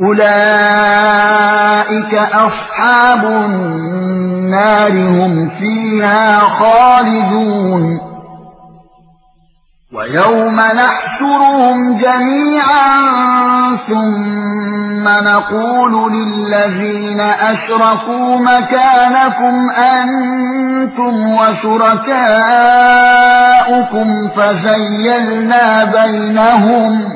أولئك أصحاب النار هم فيها خالدون. ويوم نحشرهم جميعا ثم نقول للذين أشركوا مكانكم أنتم وشركاؤكم فزيلنا بينهم.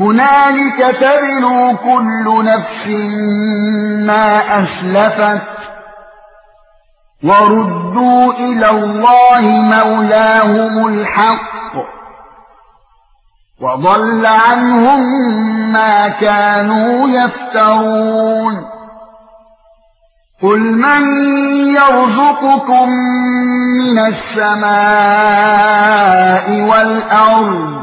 هنالك تبلو كل نفس ما أسلفت وردوا إلى الله مولاهم الحق وضل عنهم ما كانوا يفترون. قل من يرزقكم من السماء والأرض